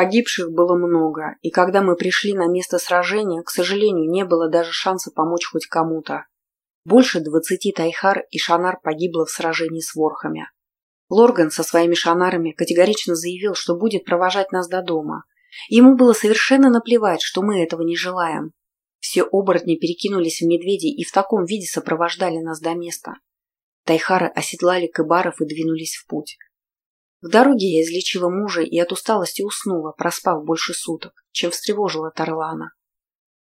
Погибших было много, и когда мы пришли на место сражения, к сожалению, не было даже шанса помочь хоть кому-то. Больше двадцати тайхар и шанар погибло в сражении с ворхами. Лорган со своими шанарами категорично заявил, что будет провожать нас до дома. Ему было совершенно наплевать, что мы этого не желаем. Все оборотни перекинулись в медведей и в таком виде сопровождали нас до места. Тайхары оседлали кыбаров и двинулись в путь. В дороге я излечила мужа и от усталости уснула, проспав больше суток, чем встревожила Тарлана.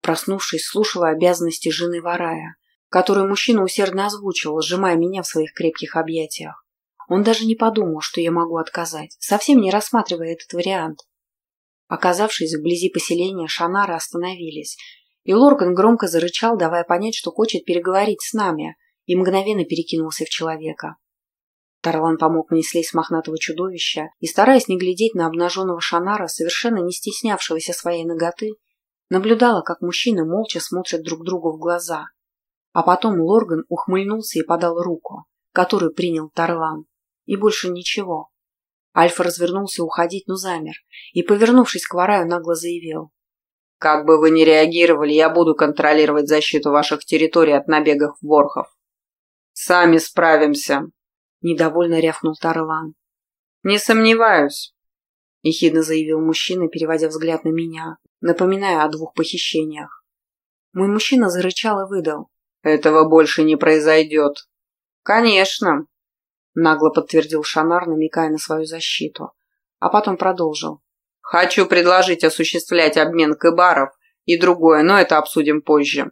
Проснувшись, слушала обязанности жены Варая, которую мужчина усердно озвучивал, сжимая меня в своих крепких объятиях. Он даже не подумал, что я могу отказать, совсем не рассматривая этот вариант. Оказавшись вблизи поселения, шанары остановились, и Лорган громко зарычал, давая понять, что хочет переговорить с нами, и мгновенно перекинулся в человека. Тарлан помог мне слезть с мохнатого чудовища и, стараясь не глядеть на обнаженного шанара, совершенно не стеснявшегося своей ноготы, наблюдала, как мужчины молча смотрят друг другу в глаза. А потом Лорган ухмыльнулся и подал руку, которую принял Тарлан. И больше ничего. Альфа развернулся уходить, но замер, и, повернувшись к Вараю, нагло заявил. «Как бы вы ни реагировали, я буду контролировать защиту ваших территорий от набегов ворхов. Сами справимся!» Недовольно рявкнул Тарлан. «Не сомневаюсь», — ехидно заявил мужчина, переводя взгляд на меня, напоминая о двух похищениях. Мой мужчина зарычал и выдал. «Этого больше не произойдет». «Конечно», нагло подтвердил Шанар, намекая на свою защиту. А потом продолжил. «Хочу предложить осуществлять обмен кыбаров и другое, но это обсудим позже».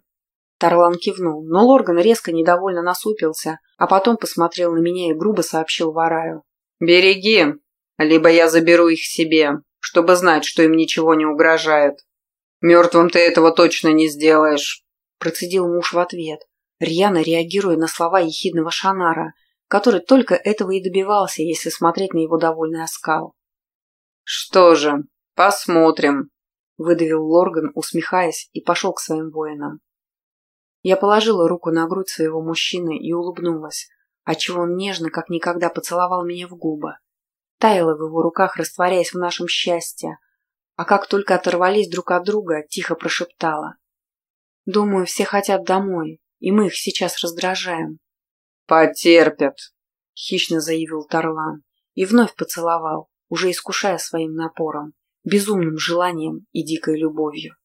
Тарлан кивнул, но Лорган резко недовольно насупился, а потом посмотрел на меня и грубо сообщил Вараю. «Береги, либо я заберу их себе, чтобы знать, что им ничего не угрожает. Мертвым ты этого точно не сделаешь», процедил муж в ответ, рьяно реагируя на слова ехидного Шанара, который только этого и добивался, если смотреть на его довольный оскал. «Что же, посмотрим», — выдавил Лорган, усмехаясь, и пошел к своим воинам. Я положила руку на грудь своего мужчины и улыбнулась, отчего он нежно, как никогда, поцеловал меня в губы. Таяла в его руках, растворяясь в нашем счастье, а как только оторвались друг от друга, тихо прошептала. «Думаю, все хотят домой, и мы их сейчас раздражаем. «Потерпят», — хищно заявил Тарлан и вновь поцеловал, уже искушая своим напором, безумным желанием и дикой любовью.